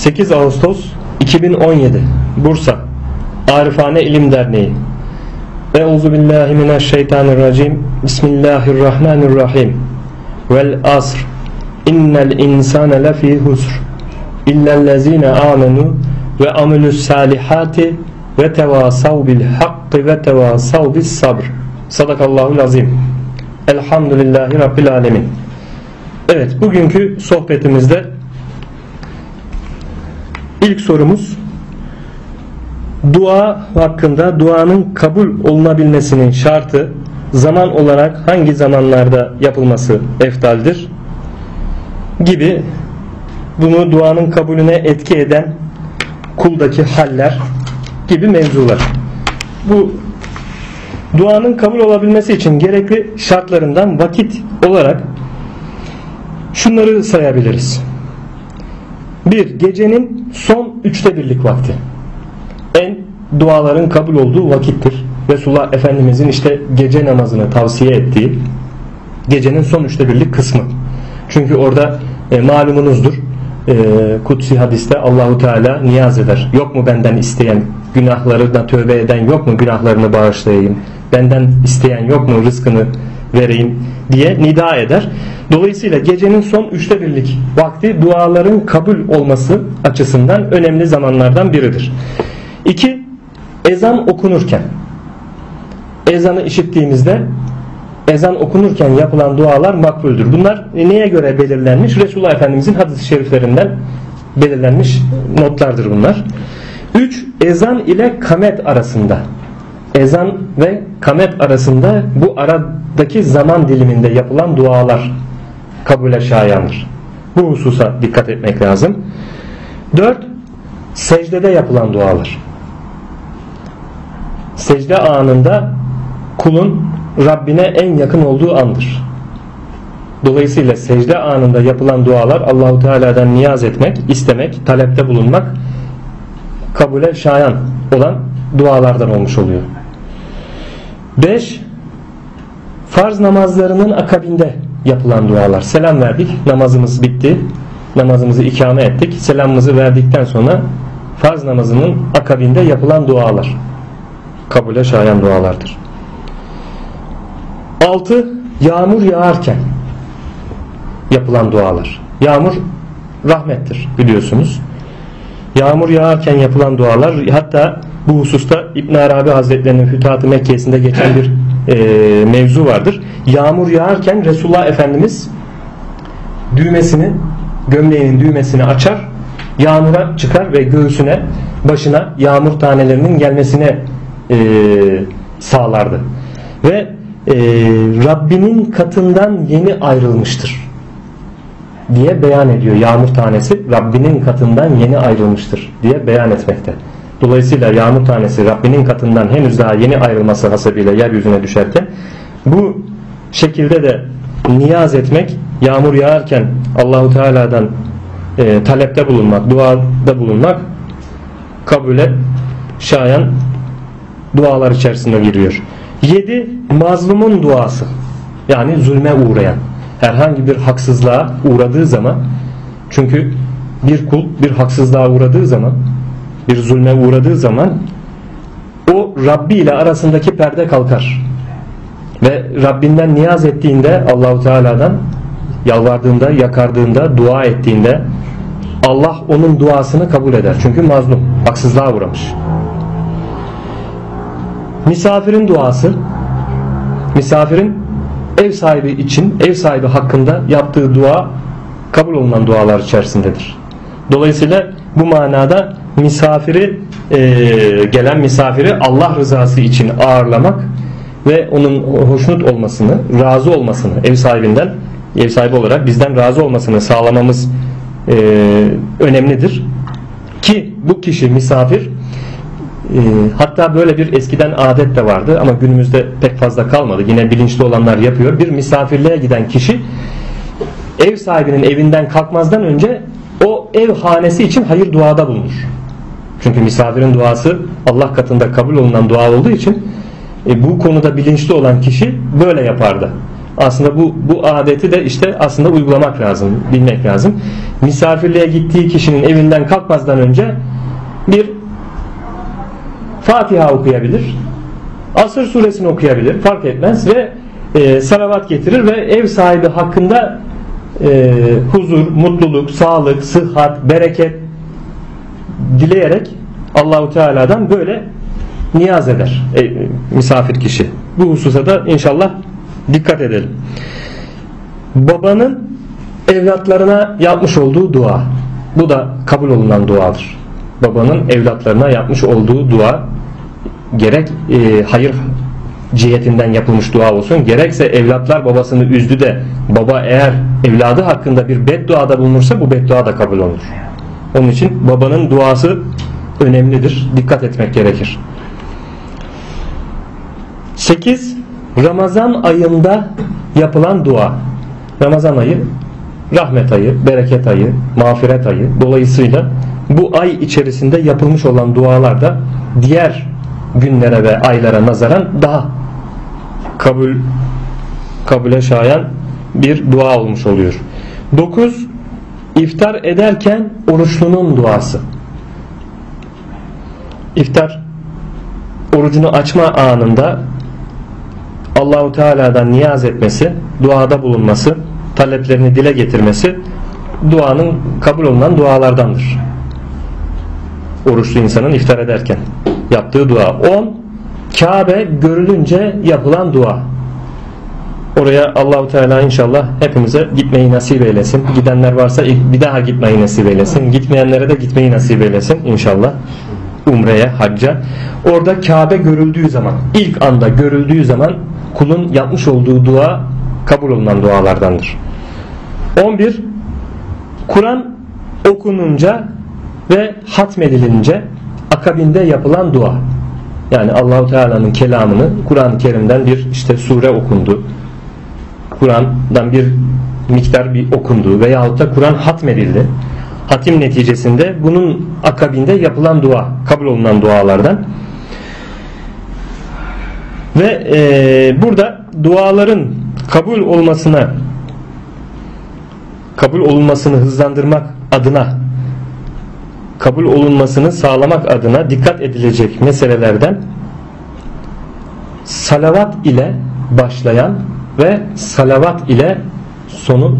8 Ağustos 2017 Bursa. Arifane İlim Derneği. Euzu billahi mineşşeytanirracim. Bismillahirrahmanirrahim. Vel asr. İnnel insane lefî husr. İllellezine amenu ve amilus salihati ve tevasav bil hakkı ve tevasav bis sabr. Sadakallahul azim. Elhamdülillahi Rabbil alemin. Evet bugünkü sohbetimizde ilk sorumuz dua hakkında duanın kabul olunabilmesinin şartı zaman olarak hangi zamanlarda yapılması eftaldir gibi bunu duanın kabulüne etki eden kuldaki haller gibi mevzular. Bu duanın kabul olabilmesi için gerekli şartlarından vakit olarak şunları sayabiliriz. Bir, gecenin son üçte birlik vakti. En duaların kabul olduğu vakittir. Resulullah Efendimizin işte gece namazını tavsiye ettiği gecenin son üçte birlik kısmı. Çünkü orada e, malumunuzdur e, kutsi hadiste Allahu Teala niyaz eder. Yok mu benden isteyen günahlarına tövbe eden yok mu günahlarını bağışlayayım? Benden isteyen yok mu rızkını vereyim diye nida eder. Dolayısıyla gecenin son üçte birlik vakti duaların kabul olması açısından önemli zamanlardan biridir. İki, ezan okunurken ezanı işittiğimizde ezan okunurken yapılan dualar makbuldür. Bunlar neye göre belirlenmiş? Resulullah Efendimizin hadis-i şeriflerinden belirlenmiş notlardır bunlar. 3. Ezan ile kamet arasında ezan ve kamet arasında bu aradaki zaman diliminde yapılan dualar kabule şayandır. Bu hususa dikkat etmek lazım. 4. Secdede yapılan dualar. Secde anında kulun Rabbine en yakın olduğu andır. Dolayısıyla secde anında yapılan dualar Allahu Teala'dan niyaz etmek, istemek, talepte bulunmak kabule şayan olan dualardan olmuş oluyor. 5. Farz namazlarının akabinde yapılan dualar. Selam verdik, namazımız bitti. Namazımızı ikame ettik. Selamımızı verdikten sonra farz namazının akabinde yapılan dualar. Kabule şayan dualardır. 6. Yağmur yağarken yapılan dualar. Yağmur rahmettir biliyorsunuz. Yağmur yağarken yapılan dualar hatta bu hususta İbn Arabi Hazretlerinin Fütuhat-ı Mekke'sinde geçen bir e, mevzu vardır. Yağmur yağarken Resulullah Efendimiz düğmesini gömleğinin düğmesini açar yağmura çıkar ve göğsüne başına yağmur tanelerinin gelmesine e, sağlardı. Ve e, Rabbinin katından yeni ayrılmıştır diye beyan ediyor. Yağmur tanesi Rabbinin katından yeni ayrılmıştır diye beyan etmekte. Dolayısıyla yağmur tanesi Rabbinin katından henüz daha yeni ayrılması hasabıyla yeryüzüne düşerken bu şekilde de niyaz etmek yağmur yağarken Allahu Teala'dan e, talepte bulunmak, duada bulunmak kabule şayan dualar içerisinde giriyor. 7. Mazlumun duası. Yani zulme uğrayan. Herhangi bir haksızlığa uğradığı zaman çünkü bir kul bir haksızlığa uğradığı zaman bir zulme uğradığı zaman o Rabbi ile arasındaki perde kalkar. Ve Rabbinden niyaz ettiğinde Allahu Teala'dan yalvardığında, yakardığında, dua ettiğinde Allah onun duasını kabul eder. Çünkü mazlum, haksızlığa uğramış. Misafirin duası misafirin ev sahibi için, ev sahibi hakkında yaptığı dua kabul olunan dualar içerisindedir. Dolayısıyla bu manada misafiri e, gelen misafiri Allah rızası için ağırlamak ve onun hoşnut olmasını, razı olmasını ev sahibinden ev sahibi olarak bizden razı olmasını sağlamamız e, önemlidir. Ki bu kişi misafir e, hatta böyle bir eskiden adet de vardı ama günümüzde pek fazla kalmadı. Yine bilinçli olanlar yapıyor. Bir misafirliğe giden kişi ev sahibinin evinden kalkmazdan önce o ev hanesi için hayır duada bulunur. Çünkü misafirin duası Allah katında kabul olunan dua olduğu için e, bu konuda bilinçli olan kişi böyle yapardı. aslında bu bu adeti de işte aslında uygulamak lazım, bilmek lazım. Misafirliğe gittiği kişinin evinden kalkmazdan önce bir Fatiha okuyabilir. Asır suresini okuyabilir. Fark etmez ve e, salavat getirir ve ev sahibi hakkında e, huzur, mutluluk, sağlık, sıhhat, bereket dileyerek Allahu Teala'dan böyle niyaz eder e, misafir kişi. Bu hususa da inşallah dikkat edelim. Babanın evlatlarına yapmış olduğu dua. Bu da kabul olunan duadır. Babanın evlatlarına yapmış olduğu dua gerek e, hayır cihetinden yapılmış dua olsun gerekse evlatlar babasını üzdü de baba eğer evladı hakkında bir bedduada bulunursa bu beddua da kabul olur. Onun için babanın duası önemlidir. Dikkat etmek gerekir. 8. Ramazan ayında yapılan dua. Ramazan ayı rahmet ayı, bereket ayı, mağfiret ayı. Dolayısıyla bu ay içerisinde yapılmış olan dualar da diğer günlere ve aylara nazaran daha kabul kabule şayan bir dua olmuş oluyor. 9. İftar ederken oruçlunun duası. İftar orucunu açma anında Allahu Teala'dan niyaz etmesi, duada bulunması, taleplerini dile getirmesi duanın kabul olunan dualardandır. Oruçlu insanın iftar ederken yaptığı dua. 10. Kabe görülünce yapılan dua. Oraya Allahu Teala inşallah hepimize gitmeyi nasip eylesin. Gidenler varsa bir daha gitmeyi nasip eylesin. Gitmeyenlere de gitmeyi nasip eylesin inşallah. Umreye, hacca. Orada Kabe görüldüğü zaman, ilk anda görüldüğü zaman kulun yapmış olduğu dua kabul olunan dualardandır. 11. Kur'an okununca ve hatmedilince akabinde yapılan dua. Yani Allahu Teala'nın kelamını Kur'an-ı Kerim'den bir işte sure okundu. Kur'an'dan bir miktar bir okundu veyahut da Kur'an hatmedildi. Hatim neticesinde bunun akabinde yapılan dua, kabul olunan dualardan. Ve e, burada duaların kabul olmasına kabul olunmasını hızlandırmak adına kabul olunmasını sağlamak adına dikkat edilecek meselelerden salavat ile başlayan ve salavat ile sonu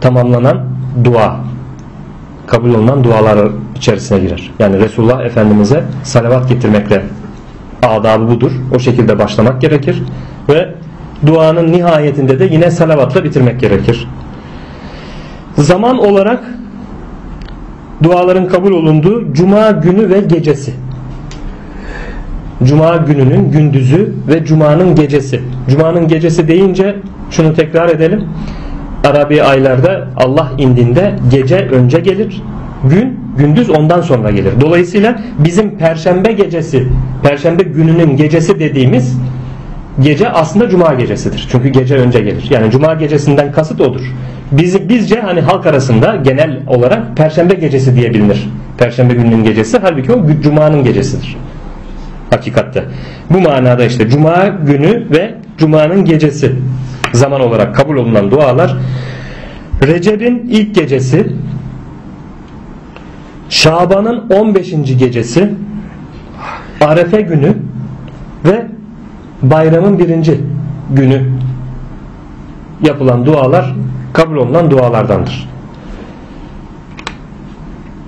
tamamlanan dua kabul olunan dualar içerisine girer. Yani Resulullah Efendimiz'e salavat getirmekle adabı budur. O şekilde başlamak gerekir ve duanın nihayetinde de yine salavatla bitirmek gerekir. Zaman olarak duaların kabul olunduğu cuma günü ve gecesi. Cuma gününün gündüzü ve cumanın gecesi. Cumanın gecesi deyince şunu tekrar edelim. Arabi aylarda Allah indinde gece önce gelir. Gün gündüz ondan sonra gelir. Dolayısıyla bizim perşembe gecesi, perşembe gününün gecesi dediğimiz gece aslında cuma gecesidir. Çünkü gece önce gelir. Yani cuma gecesinden kasıt odur. Biz, bizce hani halk arasında genel olarak perşembe gecesi diye bilinir. Perşembe gününün gecesi halbuki o cumanın gecesidir. Hakikatte. Bu manada işte cuma günü ve cumanın gecesi zaman olarak kabul olunan dualar Recep'in ilk gecesi Şaban'ın 15. gecesi Arefe günü ve bayramın birinci günü yapılan dualar kabul olunan dualardandır.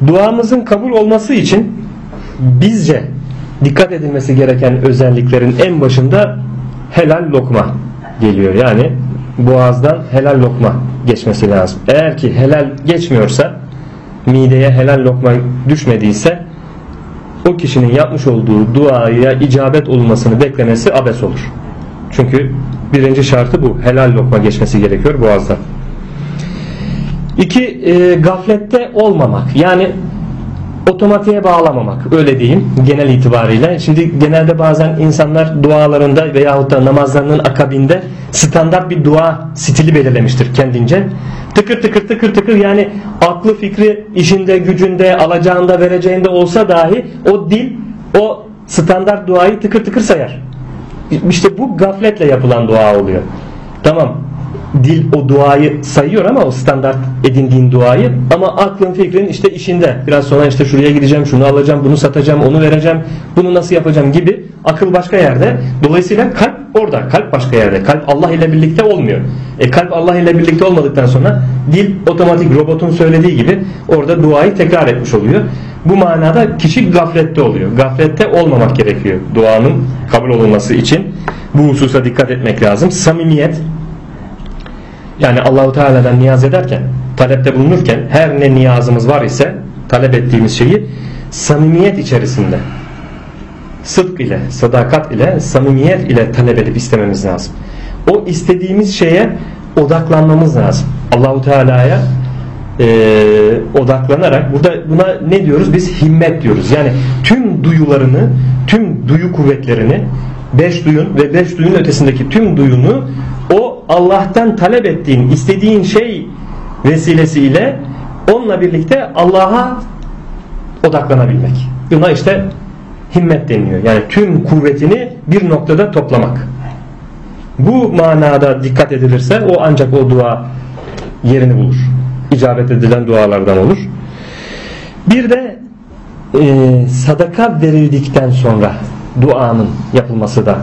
Duamızın kabul olması için bizce dikkat edilmesi gereken özelliklerin en başında helal lokma geliyor. Yani boğazdan helal lokma geçmesi lazım. Eğer ki helal geçmiyorsa mideye helal lokma düşmediyse o kişinin yapmış olduğu duaya icabet olmasını beklemesi abes olur. Çünkü birinci şartı bu. Helal lokma geçmesi gerekiyor boğazdan. İki, e, gaflette olmamak. Yani otomatiğe bağlamamak öyle diyeyim genel itibariyle. Şimdi genelde bazen insanlar dualarında veyahut da namazlarının akabinde standart bir dua stili belirlemiştir kendince. Tıkır tıkır tıkır tıkır yani aklı fikri işinde gücünde alacağında vereceğinde olsa dahi o dil o standart duayı tıkır tıkır sayar. İşte bu gafletle yapılan dua oluyor. Tamam dil o duayı sayıyor ama o standart edindiğin duayı. Ama aklın fikrin işte işinde. Biraz sonra işte şuraya gideceğim şunu alacağım bunu satacağım onu vereceğim bunu nasıl yapacağım gibi akıl başka yerde. Dolayısıyla kalp orada kalp başka yerde. Kalp Allah ile birlikte olmuyor. E kalp Allah ile birlikte olmadıktan sonra dil otomatik robotun söylediği gibi orada duayı tekrar etmiş oluyor. Bu manada kişi gaflette oluyor. Gaflette olmamak gerekiyor duanın kabul olunması için. Bu hususa dikkat etmek lazım. Samimiyet yani Allahu Teala'dan niyaz ederken, talepte bulunurken her ne niyazımız var ise talep ettiğimiz şeyi samimiyet içerisinde sıdk ile, sadakat ile, samimiyet ile talep edip istememiz lazım. O istediğimiz şeye odaklanmamız lazım. Allahu Teala'ya e, odaklanarak burada buna ne diyoruz? Biz himmet diyoruz. Yani tüm duyularını, tüm duyu kuvvetlerini beş duyun ve beş duyun ötesindeki tüm duyunu o Allah'tan talep ettiğin, istediğin şey vesilesiyle onunla birlikte Allah'a odaklanabilmek. Buna işte himmet deniliyor. Yani tüm kuvvetini bir noktada toplamak. Bu manada dikkat edilirse o ancak o dua yerini bulur. İcabet edilen dualardan olur. Bir de e, sadaka verildikten sonra duanın yapılması da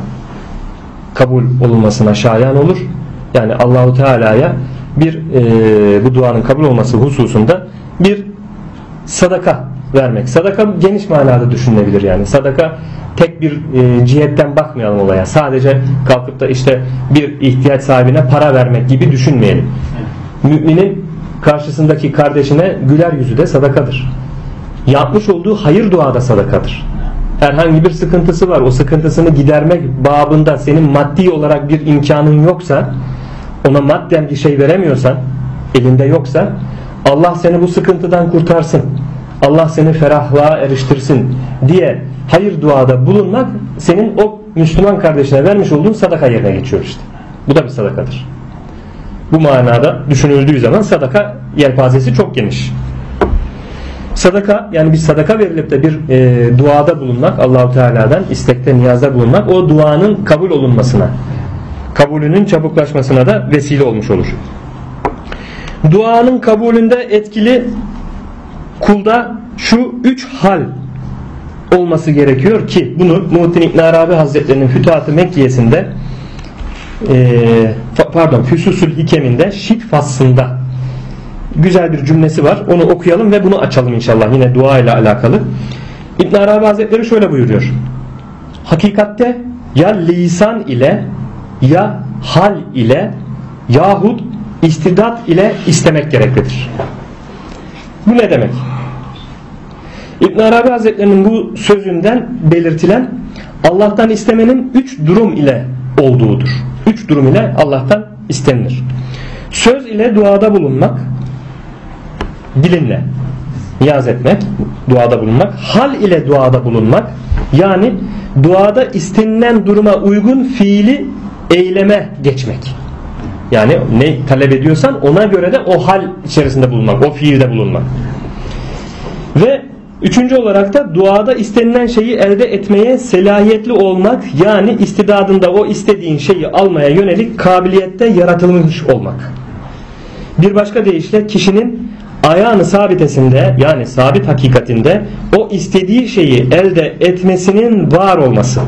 kabul olunmasına şayan olur. Yani Allahu Teala'ya bir e, bu duanın kabul olması hususunda bir sadaka vermek. Sadaka geniş manada düşünülebilir yani. Sadaka tek bir e, cihetten bakmayalım olaya. Sadece kalkıp da işte bir ihtiyaç sahibine para vermek gibi düşünmeyelim. Müminin karşısındaki kardeşine güler yüzü de sadakadır. Yapmış olduğu hayır dua da sadakadır herhangi bir sıkıntısı var o sıkıntısını gidermek babında senin maddi olarak bir imkanın yoksa ona madden bir şey veremiyorsan elinde yoksa Allah seni bu sıkıntıdan kurtarsın Allah seni ferahlığa eriştirsin diye hayır duada bulunmak senin o Müslüman kardeşine vermiş olduğun sadaka yerine geçiyor işte. Bu da bir sadakadır. Bu manada düşünüldüğü zaman sadaka yelpazesi çok geniş. Sadaka yani bir sadaka verilip de bir e, duada bulunmak Allahu Teala'dan istekte niyazda bulunmak o duanın kabul olunmasına kabulünün çabuklaşmasına da vesile olmuş olur. Duanın kabulünde etkili kulda şu üç hal olması gerekiyor ki bunu Muhittin İbn Arabi Hazretlerinin Fütuhat-ı Mekkiyesinde e, pardon Füsusül Hikeminde Şit faslında güzel bir cümlesi var. Onu okuyalım ve bunu açalım inşallah. Yine dua ile alakalı. İbn Arabi Hazretleri şöyle buyuruyor. Hakikatte ya lisan ile ya hal ile yahut istidat ile istemek gereklidir. Bu ne demek? İbn Arabi Hazretlerinin bu sözünden belirtilen Allah'tan istemenin üç durum ile olduğudur. Üç durum ile Allah'tan istenilir. Söz ile duada bulunmak, dilinle niyaz etmek, duada bulunmak, hal ile duada bulunmak, yani duada istenilen duruma uygun fiili eyleme geçmek. Yani ne talep ediyorsan ona göre de o hal içerisinde bulunmak, o fiilde bulunmak. Ve üçüncü olarak da duada istenilen şeyi elde etmeye selahiyetli olmak, yani istidadında o istediğin şeyi almaya yönelik kabiliyette yaratılmış olmak. Bir başka deyişle kişinin ayağını sabitesinde yani sabit hakikatinde o istediği şeyi elde etmesinin var olması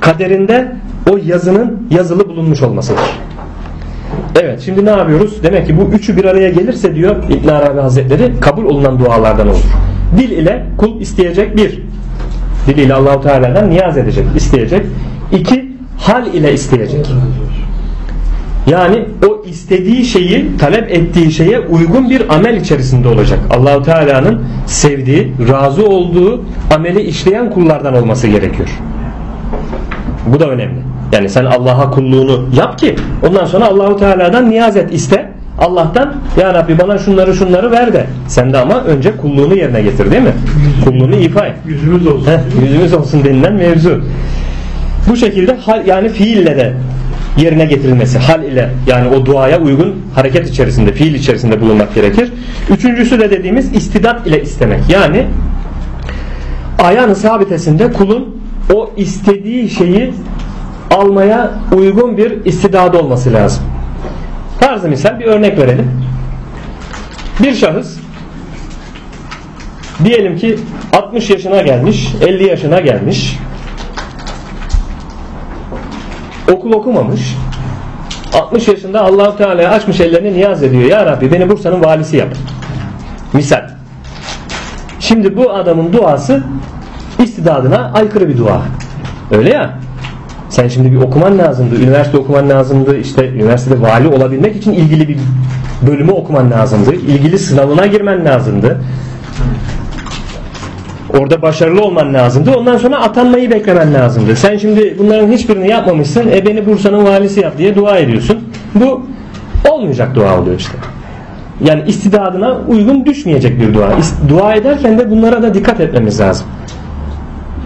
kaderinde o yazının yazılı bulunmuş olmasıdır. Evet şimdi ne yapıyoruz? Demek ki bu üçü bir araya gelirse diyor İbn Arabi Hazretleri kabul olunan dualardan olur. Dil ile kul isteyecek bir. Dil ile Allahu Teala'dan niyaz edecek, isteyecek. İki hal ile isteyecek. Yani o istediği şeyi, talep ettiği şeye uygun bir amel içerisinde olacak. Allahu Teala'nın sevdiği, razı olduğu ameli işleyen kullardan olması gerekiyor. Bu da önemli. Yani sen Allah'a kulluğunu yap ki ondan sonra Allahu Teala'dan niyaz et, iste. Allah'tan ya Rabbi bana şunları şunları ver de. Sen de ama önce kulluğunu yerine getir değil mi? Kulluğunu ifa et. Yüzümüz olsun. Heh, yüzümüz olsun denilen mevzu. Bu şekilde yani fiille de yerine getirilmesi hal ile yani o duaya uygun hareket içerisinde fiil içerisinde bulunmak gerekir. Üçüncüsü de dediğimiz istidat ile istemek yani ayağın sabitesinde kulun o istediği şeyi almaya uygun bir istidadı olması lazım. Tarzı misal bir örnek verelim. Bir şahıs diyelim ki 60 yaşına gelmiş, 50 yaşına gelmiş. Okul okumamış. 60 yaşında Allahu Teala'ya açmış ellerini niyaz ediyor. Ya Rabbi beni Bursa'nın valisi yap. Misal. Şimdi bu adamın duası istidadına aykırı bir dua. Öyle ya. Sen şimdi bir okuman lazımdı. Üniversite okuman lazımdı. İşte üniversitede vali olabilmek için ilgili bir bölümü okuman lazımdı. İlgili sınavına girmen lazımdı. Orada başarılı olman lazımdı. Ondan sonra atanmayı beklemen lazımdı. Sen şimdi bunların hiçbirini yapmamışsın. E beni Bursa'nın valisi yap diye dua ediyorsun. Bu olmayacak dua oluyor işte. Yani istidadına uygun düşmeyecek bir dua. Dua ederken de bunlara da dikkat etmemiz lazım.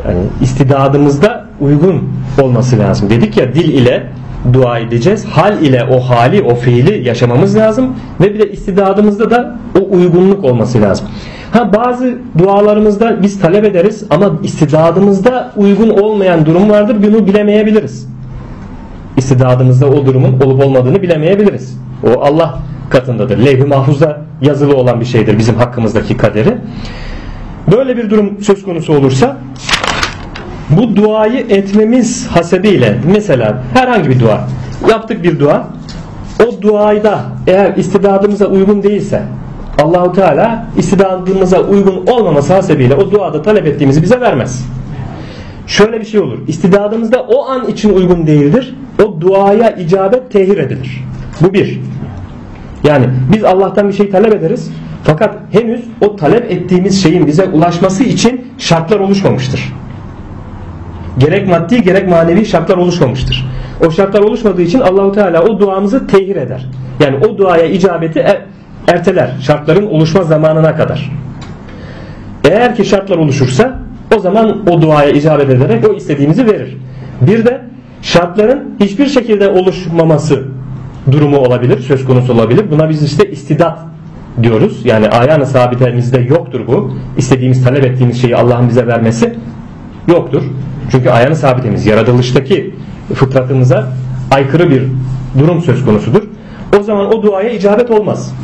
Yani istidadımızda uygun olması lazım. Dedik ya dil ile dua edeceğiz. Hal ile o hali, o fiili yaşamamız lazım ve bir de istidadımızda da o uygunluk olması lazım. Ha bazı dualarımızda biz talep ederiz ama istidadımızda uygun olmayan durum vardır. Bunu bilemeyebiliriz. İstidadımızda o durumun olup olmadığını bilemeyebiliriz. O Allah katındadır. Levh-i mahfuzda yazılı olan bir şeydir bizim hakkımızdaki kaderi. Böyle bir durum söz konusu olursa bu duayı etmemiz hasebiyle mesela herhangi bir dua yaptık bir dua o duayda eğer istidadımıza uygun değilse Allahu Teala istidadımıza uygun olmaması hasebiyle o duada talep ettiğimizi bize vermez. Şöyle bir şey olur. İstidadımızda o an için uygun değildir. O duaya icabet tehir edilir. Bu bir. Yani biz Allah'tan bir şey talep ederiz. Fakat henüz o talep ettiğimiz şeyin bize ulaşması için şartlar oluşmamıştır. Gerek maddi gerek manevi şartlar oluşmamıştır. O şartlar oluşmadığı için Allahu Teala o duamızı tehir eder. Yani o duaya icabeti er, erteler şartların oluşma zamanına kadar. Eğer ki şartlar oluşursa o zaman o duaya icabet ederek o istediğimizi verir. Bir de şartların hiçbir şekilde oluşmaması durumu olabilir, söz konusu olabilir. Buna biz işte istidat diyoruz. Yani ayağını sabitemizde yoktur bu. İstediğimiz, talep ettiğimiz şeyi Allah'ın bize vermesi yoktur. Çünkü ayağını sabitemiz yaratılıştaki fıtratımıza aykırı bir durum söz konusudur. O zaman o duaya icabet olmaz.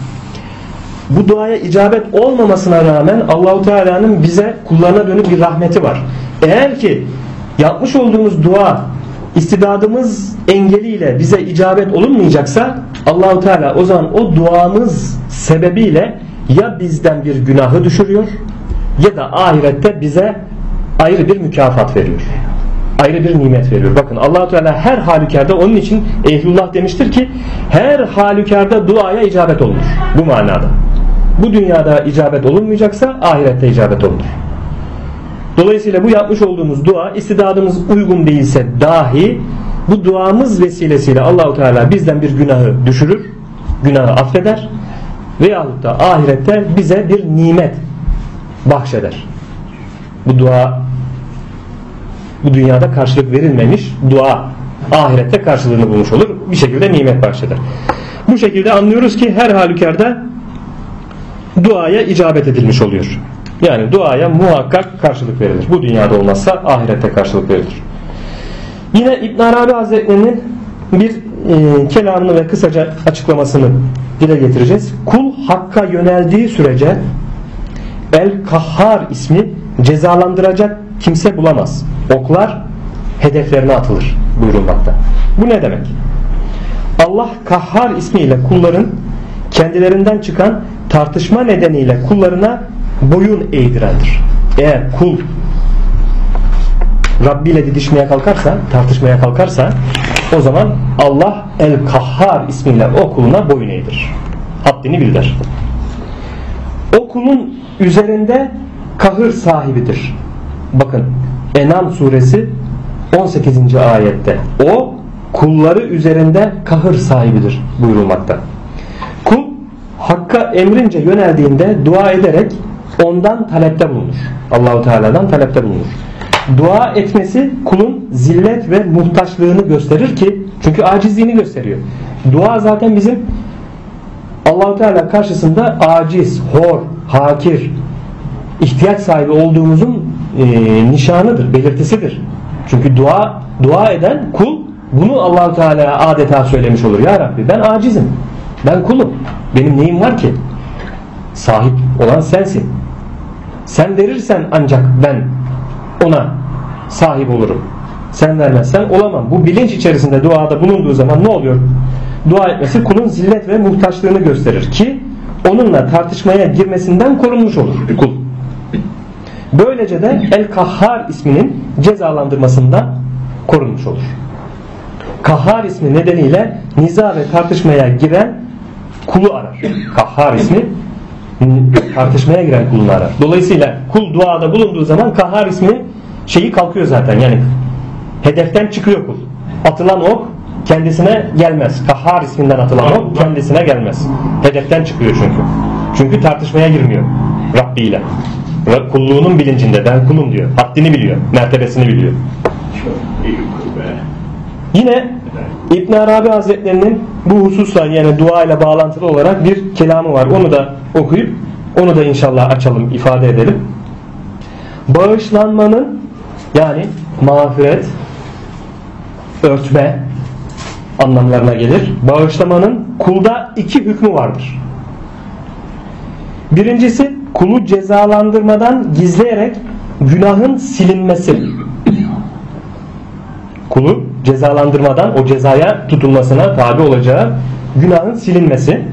Bu duaya icabet olmamasına rağmen Allahu Teala'nın bize kullarına dönük bir rahmeti var. Eğer ki yapmış olduğumuz dua istidadımız engeliyle bize icabet olunmayacaksa Allahu Teala o zaman o duamız sebebiyle ya bizden bir günahı düşürüyor ya da ahirette bize ayrı bir mükafat veriyor. Ayrı bir nimet veriyor. Bakın Allahu Teala her halükarda onun için ehlullah demiştir ki her halükarda duaya icabet olunur. Bu manada. Bu dünyada icabet olunmayacaksa ahirette icabet olunur. Dolayısıyla bu yapmış olduğumuz dua istidadımız uygun değilse dahi bu duamız vesilesiyle Allahu Teala bizden bir günahı düşürür, günahı affeder veyahut da ahirette bize bir nimet bahşeder. Bu dua bu dünyada karşılık verilmemiş dua ahirette karşılığını bulmuş olur. Bir şekilde nimet bahşeder. Bu şekilde anlıyoruz ki her halükarda duaya icabet edilmiş oluyor. Yani duaya muhakkak karşılık verilir. Bu dünyada olmazsa ahirette karşılık verilir. Yine İbn Arabi Hazretleri'nin bir e, kelamını ve kısaca açıklamasını dile getireceğiz. Kul hakka yöneldiği sürece El Kahhar ismi cezalandıracak kimse bulamaz. Oklar hedeflerine atılır buyurulmakta. Bu ne demek? Allah Kahhar ismiyle kulların kendilerinden çıkan tartışma nedeniyle kullarına boyun eğdirendir. Eğer kul Rabbi ile didişmeye kalkarsa, tartışmaya kalkarsa o zaman Allah El Kahhar ismiyle o kuluna boyun eğdirir. Haddini bildir. O kulun üzerinde kahır sahibidir. Bakın Enam suresi 18. ayette o kulları üzerinde kahır sahibidir buyurulmakta. Hakka emrince yöneldiğinde dua ederek ondan talepte bulunur. Allahu Teala'dan talepte bulunur. Dua etmesi kulun zillet ve muhtaçlığını gösterir ki çünkü acizliğini gösteriyor. Dua zaten bizim Allahu Teala karşısında aciz, hor, hakir, ihtiyaç sahibi olduğumuzun e, nişanıdır, belirtisidir. Çünkü dua dua eden kul bunu Allahu Teala adeta söylemiş olur. Ya Rabbi ben acizim. Ben kulum. Benim neyim var ki? Sahip olan sensin. Sen verirsen ancak ben ona sahip olurum. Sen vermezsen olamam. Bu bilinç içerisinde duada bulunduğu zaman ne oluyor? Dua etmesi kulun zillet ve muhtaçlığını gösterir ki onunla tartışmaya girmesinden korunmuş olur kul. Böylece de El Kahhar isminin cezalandırmasından korunmuş olur. Kahhar ismi nedeniyle niza ve tartışmaya giren kulu arar. Kahhar ismi tartışmaya giren kulunu arar. Dolayısıyla kul duada bulunduğu zaman kahhar ismi şeyi kalkıyor zaten. Yani hedeften çıkıyor kul. Atılan ok kendisine gelmez. Kahhar isminden atılan ok kendisine gelmez. Hedeften çıkıyor çünkü. Çünkü tartışmaya girmiyor Rabbi ile. Kulluğunun bilincinde ben kulum diyor. Haddini biliyor. Mertebesini biliyor. Yine İbn Arabi Hazretlerinin bu hususla yani dua ile bağlantılı olarak bir kelamı var. Onu da okuyup onu da inşallah açalım, ifade edelim. Bağışlanmanın yani mağfiret, örtme anlamlarına gelir. Bağışlamanın kulda iki hükmü vardır. Birincisi kulu cezalandırmadan gizleyerek günahın silinmesi. Kulu cezalandırmadan o cezaya tutulmasına tabi olacağı günahın silinmesi.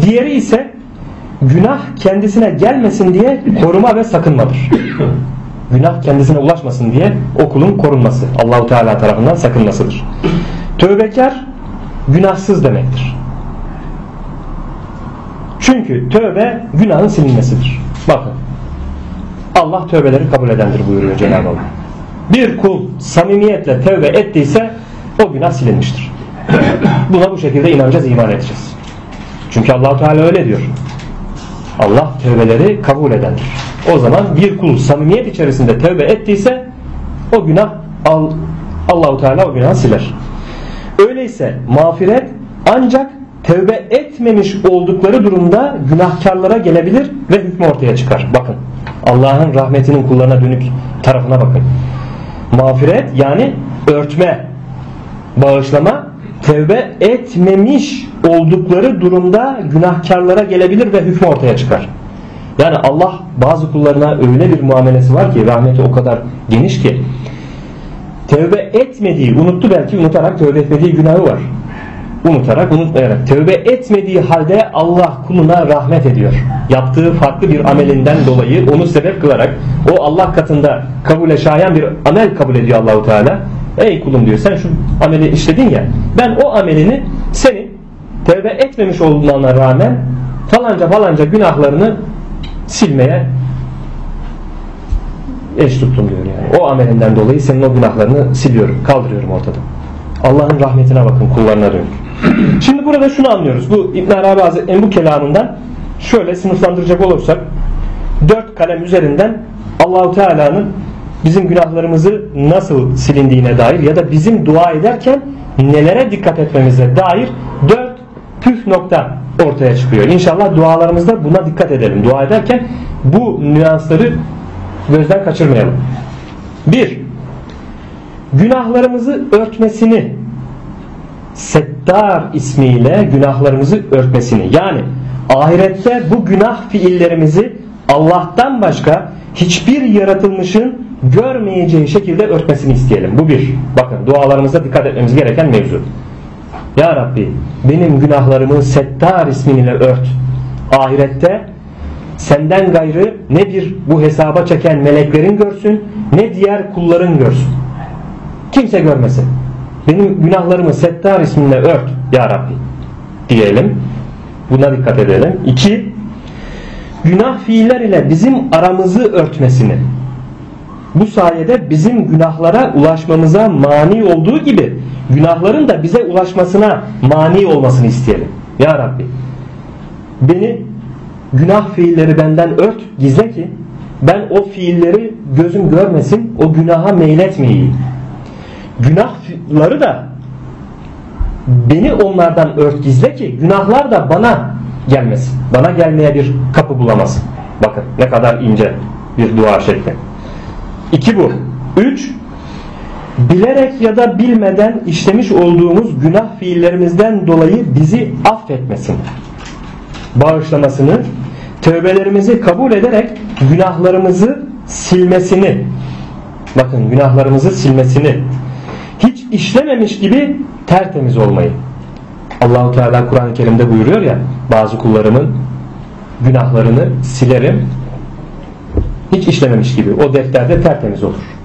Diğeri ise günah kendisine gelmesin diye koruma ve sakınmadır. günah kendisine ulaşmasın diye o kulun korunması. Allahu Teala tarafından sakınmasıdır. Tövbekar günahsız demektir. Çünkü tövbe günahın silinmesidir. Bakın. Allah tövbeleri kabul edendir buyuruyor Cenab-ı Allah. Bir kul samimiyetle tövbe ettiyse o günah silinmiştir. Buna bu şekilde inanacağız, iman edeceğiz. Çünkü allah Teala öyle diyor. Allah tövbeleri kabul edendir. O zaman bir kul samimiyet içerisinde tövbe ettiyse o günah Allahu Teala o günahı siler. Öyleyse mağfiret ancak tövbe etmemiş oldukları durumda günahkarlara gelebilir ve hükmü ortaya çıkar. Bakın Allah'ın rahmetinin kullarına dönük tarafına bakın. Mağfiret yani örtme, bağışlama tevbe etmemiş oldukları durumda günahkarlara gelebilir ve hükmü ortaya çıkar. Yani Allah bazı kullarına öyle bir muamelesi var ki rahmeti o kadar geniş ki tevbe etmediği, unuttu belki unutarak tövbe etmediği günahı var. Unutarak unutmayarak tövbe etmediği halde Allah kuluna rahmet ediyor. Yaptığı farklı bir amelinden dolayı onu sebep kılarak o Allah katında kabule şayan bir amel kabul ediyor Allahu Teala. Ey kulum diyor sen şu ameli işledin ya ben o amelini senin tövbe etmemiş olmana rağmen falanca falanca günahlarını silmeye eş tuttum diyor yani. O amelinden dolayı senin o günahlarını siliyorum, kaldırıyorum ortada. Allah'ın rahmetine bakın kullarına dönük. Şimdi burada şunu anlıyoruz. Bu İbn Arabi Hazretleri'nin bu kelamından şöyle sınıflandıracak olursak dört kalem üzerinden Allahu Teala'nın bizim günahlarımızı nasıl silindiğine dair ya da bizim dua ederken nelere dikkat etmemize dair dört püf nokta ortaya çıkıyor. İnşallah dualarımızda buna dikkat edelim. Dua ederken bu nüansları gözden kaçırmayalım. Bir, günahlarımızı örtmesini Settar ismiyle günahlarımızı örtmesini yani ahirette bu günah fiillerimizi Allah'tan başka hiçbir yaratılmışın görmeyeceği şekilde örtmesini isteyelim. Bu bir. Bakın dualarımızda dikkat etmemiz gereken mevzu. Ya Rabbi benim günahlarımı Settar ismiyle ört. Ahirette senden gayrı ne bir bu hesaba çeken meleklerin görsün ne diğer kulların görsün. Kimse görmesin. Benim günahlarımı Settar isminle ört Ya Rabbi diyelim. Buna dikkat edelim. İki, günah fiiller ile bizim aramızı örtmesini bu sayede bizim günahlara ulaşmamıza mani olduğu gibi günahların da bize ulaşmasına mani olmasını isteyelim. Ya Rabbi beni günah fiilleri benden ört gizle ki ben o fiilleri gözüm görmesin o günaha meyletmeyeyim. Günahları da beni onlardan ört gizle ki günahlar da bana gelmesin. Bana gelmeye bir kapı bulamasın. Bakın ne kadar ince bir dua şekli. İki bu. Üç bilerek ya da bilmeden işlemiş olduğumuz günah fiillerimizden dolayı bizi affetmesin. Bağışlamasını, tövbelerimizi kabul ederek günahlarımızı silmesini, bakın günahlarımızı silmesini, işlememiş gibi tertemiz olmayı. Allahu Teala Kur'an-ı Kerim'de buyuruyor ya, bazı kullarımın günahlarını silerim, hiç işlememiş gibi. O defterde tertemiz olur.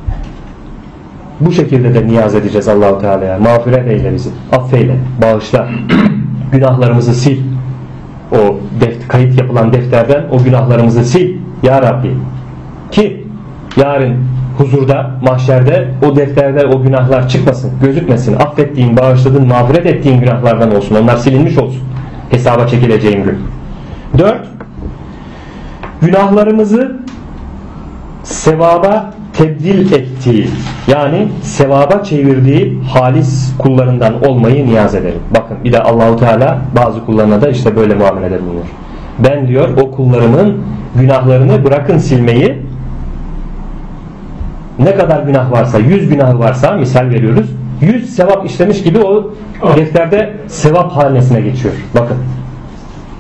Bu şekilde de niyaz edeceğiz Allahu Teala'ya. Mağfiret eyle bizi. Affeyle, bağışla. Günahlarımızı sil. O deft kayıt yapılan defterden o günahlarımızı sil. Ya Rabbi. Ki yarın huzurda, mahşerde o defterde o günahlar çıkmasın, gözükmesin. Affettiğin, bağışladığın, mağfiret ettiğin günahlardan olsun. Onlar silinmiş olsun. Hesaba çekileceğin gün. Dört, günahlarımızı sevaba tebdil ettiği yani sevaba çevirdiği halis kullarından olmayı niyaz ederim. Bakın bir de Allahu Teala bazı kullarına da işte böyle muamelede bulunuyor. Ben diyor o kullarımın günahlarını bırakın silmeyi ne kadar günah varsa yüz günah varsa misal veriyoruz yüz sevap işlemiş gibi o defterde sevap hanesine geçiyor. Bakın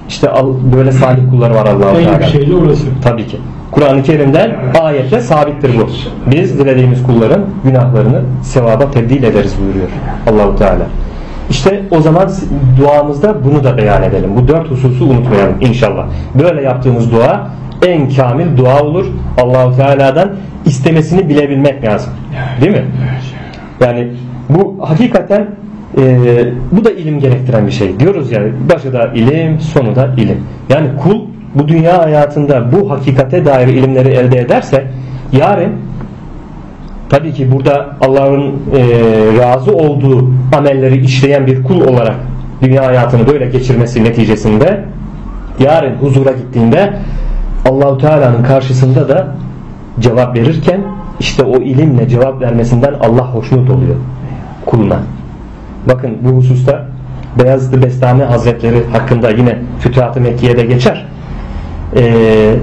işte böyle salih kulları var Teala. En şeyli orası. Tabii ki. Kur'an-ı Kerim'den ayetle sabittir bu. Biz dilediğimiz kulların günahlarını sevaba tebdil ederiz buyuruyor Allahu Teala. İşte o zaman duamızda bunu da beyan edelim. Bu dört hususu unutmayalım inşallah. Böyle yaptığımız dua en kamil dua olur. Allahu Teala'dan istemesini bilebilmek lazım. Değil mi? Yani bu hakikaten e, bu da ilim gerektiren bir şey. Diyoruz yani başı da ilim, sonu da ilim. Yani kul bu dünya hayatında bu hakikate dair ilimleri elde ederse yarın tabii ki burada Allah'ın e, razı olduğu amelleri işleyen bir kul olarak dünya hayatını böyle geçirmesi neticesinde yarın huzura gittiğinde Allahu Teala'nın karşısında da cevap verirken işte o ilimle cevap vermesinden Allah hoşnut oluyor kuluna. Bakın bu hususta Beyazıt Bestami Hazretleri hakkında yine Fütuhat-ı Mekke'de geçer. Ee,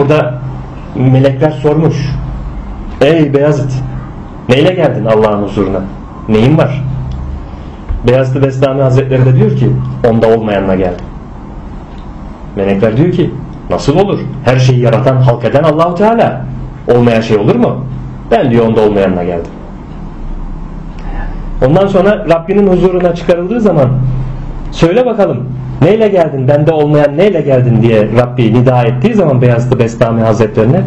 orada melekler sormuş. Ey Beyazıt neyle geldin Allah'ın huzuruna? Neyin var? Beyazıt Bestami Hazretleri de diyor ki onda olmayanla geldim. Melekler diyor ki nasıl olur? Her şeyi yaratan, halk eden Allahu Teala. Olmayan şey olur mu? Ben diyor onda olmayanla geldim. Ondan sonra Rabbinin huzuruna çıkarıldığı zaman söyle bakalım neyle geldin bende olmayan neyle geldin diye Rabbi nida ettiği zaman Beyazıt Bestami Hazretlerine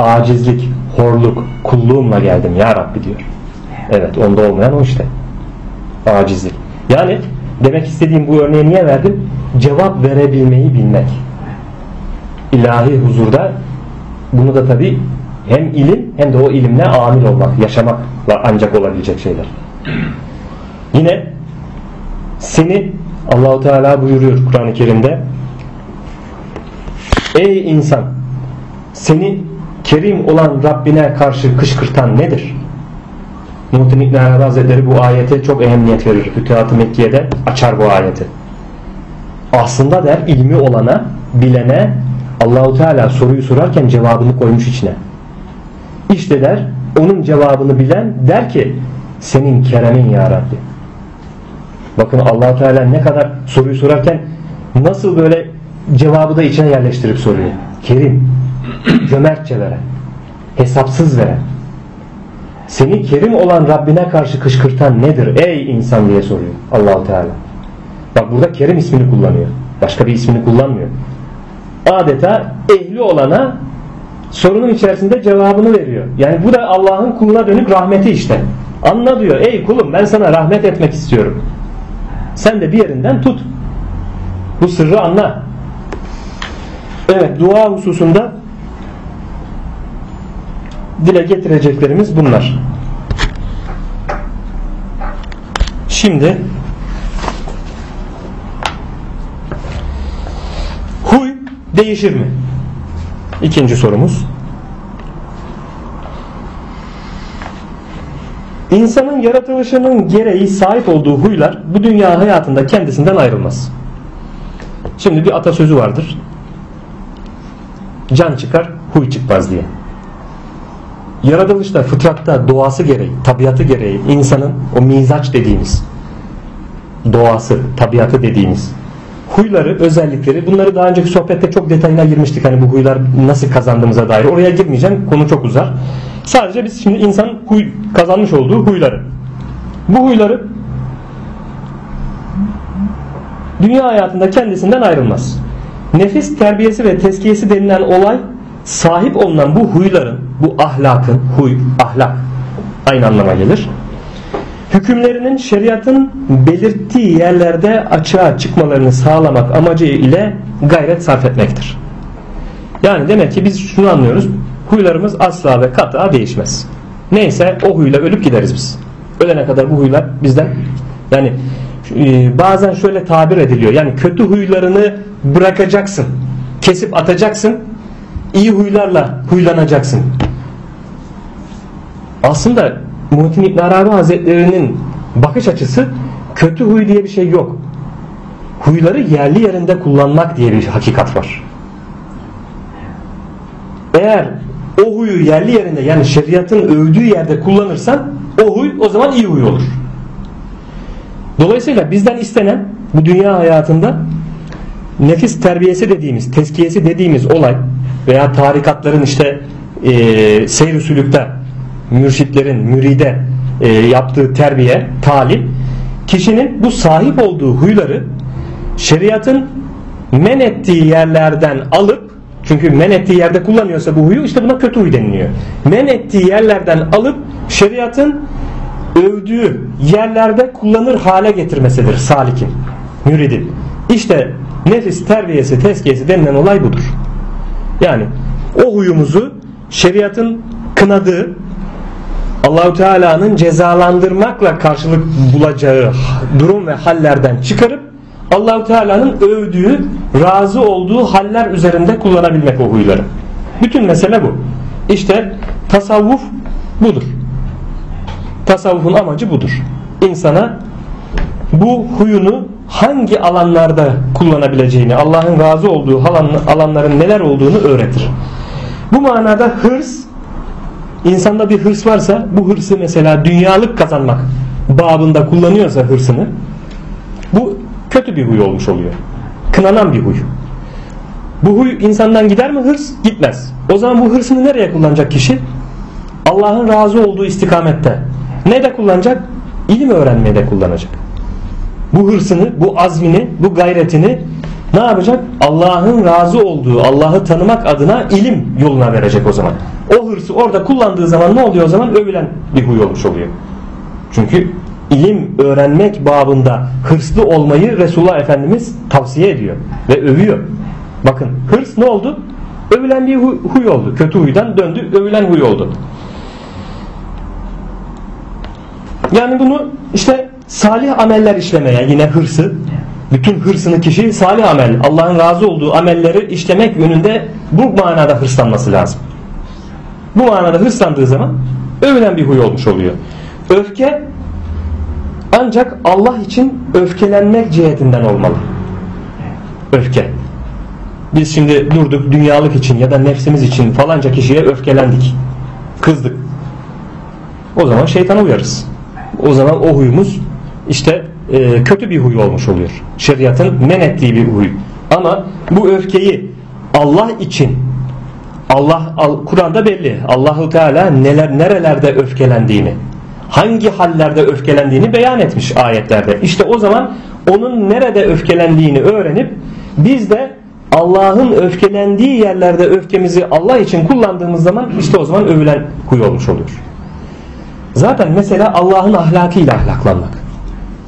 acizlik, horluk, kulluğumla geldim ya Rabbi diyor. Evet onda olmayan o işte. Acizlik. Yani demek istediğim bu örneği niye verdim? Cevap verebilmeyi bilmek. İlahi huzurda bunu da tabi hem ilim hem de o ilimle amil olmak, yaşamakla ancak olabilecek şeyler. Yine seni Allahu Teala buyuruyor Kur'an-ı Kerim'de Ey insan seni kerim olan Rabbine karşı kışkırtan nedir? Muhittin İbn Arabi Hazretleri bu ayete çok ehemmiyet verir. Fütuhat-ı Mekke'de açar bu ayeti. Aslında der ilmi olana, bilene Allahu Teala soruyu sorarken cevabını koymuş içine. İşte der onun cevabını bilen der ki senin keremin ya Rabbi. Bakın allah Teala ne kadar soruyu sorarken nasıl böyle cevabı da içine yerleştirip soruyor. Kerim, cömertçe veren, hesapsız veren. Seni kerim olan Rabbine karşı kışkırtan nedir ey insan diye soruyor allah Teala. Bak burada kerim ismini kullanıyor. Başka bir ismini kullanmıyor. Adeta ehli olana sorunun içerisinde cevabını veriyor. Yani bu da Allah'ın kuluna dönük rahmeti işte. Anla diyor ey kulum ben sana rahmet etmek istiyorum. Sen de bir yerinden tut. Bu sırrı anla. Evet dua hususunda dile getireceklerimiz bunlar. Şimdi huy değişir mi? İkinci sorumuz. İnsanın yaratılışının gereği sahip olduğu huylar bu dünya hayatında kendisinden ayrılmaz. Şimdi bir atasözü vardır. Can çıkar, huy çıkmaz diye. Yaratılışta, fıtratta, doğası gereği, tabiatı gereği insanın o mizaç dediğimiz doğası, tabiatı dediğimiz huyları, özellikleri bunları daha önceki sohbette çok detayına girmiştik. Hani bu huylar nasıl kazandığımıza dair. Oraya girmeyeceğim. Konu çok uzar. Sadece biz şimdi insan huy kazanmış olduğu huyları. Bu huyları dünya hayatında kendisinden ayrılmaz. Nefis terbiyesi ve tezkiyesi denilen olay sahip olunan bu huyların, bu ahlakın, huy, ahlak aynı anlama gelir. Hükümlerinin şeriatın belirttiği yerlerde açığa çıkmalarını sağlamak amacı ile gayret sarf etmektir. Yani demek ki biz şunu anlıyoruz. Huylarımız asla ve kata değişmez. Neyse o huyla ölüp gideriz biz. Ölene kadar bu huylar bizden yani e, bazen şöyle tabir ediliyor. Yani kötü huylarını bırakacaksın. Kesip atacaksın. İyi huylarla huylanacaksın. Aslında Muhittin İbn Arabi Hazretleri'nin bakış açısı kötü huy diye bir şey yok. Huyları yerli yerinde kullanmak diye bir hakikat var. Eğer o huyu yerli yerinde yani şeriatın övdüğü yerde kullanırsan o huy o zaman iyi huy olur. Dolayısıyla bizden istenen bu dünya hayatında nefis terbiyesi dediğimiz, teskiyesi dediğimiz olay veya tarikatların işte e, seyr sülükte mürşitlerin müride e, yaptığı terbiye, talim kişinin bu sahip olduğu huyları şeriatın men ettiği yerlerden alıp çünkü men ettiği yerde kullanıyorsa bu huyu işte buna kötü huy deniliyor. Men ettiği yerlerden alıp şeriatın övdüğü yerlerde kullanır hale getirmesidir salikin, müridin. İşte nefis terbiyesi, tezkiyesi denilen olay budur. Yani o huyumuzu şeriatın kınadığı, Allahu Teala'nın cezalandırmakla karşılık bulacağı durum ve hallerden çıkarıp Allahu Teala'nın övdüğü, razı olduğu haller üzerinde kullanabilmek o huyları. Bütün mesele bu. İşte tasavvuf budur. Tasavvufun amacı budur. İnsana bu huyunu hangi alanlarda kullanabileceğini, Allah'ın razı olduğu alanların neler olduğunu öğretir. Bu manada hırs insanda bir hırs varsa bu hırsı mesela dünyalık kazanmak babında kullanıyorsa hırsını bu kötü bir huy olmuş oluyor. Kınanan bir huy. Bu huy insandan gider mi hırs? Gitmez. O zaman bu hırsını nereye kullanacak kişi? Allah'ın razı olduğu istikamette. Ne de kullanacak? İlim öğrenmeye de kullanacak. Bu hırsını, bu azmini, bu gayretini ne yapacak? Allah'ın razı olduğu, Allah'ı tanımak adına ilim yoluna verecek o zaman. O hırsı orada kullandığı zaman ne oluyor o zaman? Övülen bir huy olmuş oluyor. Çünkü ilim öğrenmek babında hırslı olmayı Resulullah Efendimiz tavsiye ediyor ve övüyor. Bakın hırs ne oldu? Övülen bir huy, oldu. Kötü huydan döndü, övülen huy oldu. Yani bunu işte salih ameller işlemeye yine hırsı bütün hırsını kişi salih amel, Allah'ın razı olduğu amelleri işlemek yönünde bu manada hırslanması lazım. Bu manada hırslandığı zaman övülen bir huy olmuş oluyor. Öfke ancak Allah için öfkelenmek cihetinden olmalı. Öfke. Biz şimdi durduk dünyalık için ya da nefsimiz için falanca kişiye öfkelendik. Kızdık. O zaman şeytana uyarız. O zaman o huyumuz işte e, kötü bir huy olmuş oluyor. Şeriatın men ettiği bir huy. Ama bu öfkeyi Allah için Allah Kur'an'da belli. Allahu Teala neler nerelerde öfkelendiğini, hangi hallerde öfkelendiğini beyan etmiş ayetlerde. İşte o zaman onun nerede öfkelendiğini öğrenip biz de Allah'ın öfkelendiği yerlerde öfkemizi Allah için kullandığımız zaman işte o zaman övülen huy olmuş oluyor. Zaten mesela Allah'ın ahlakıyla ahlaklanmak.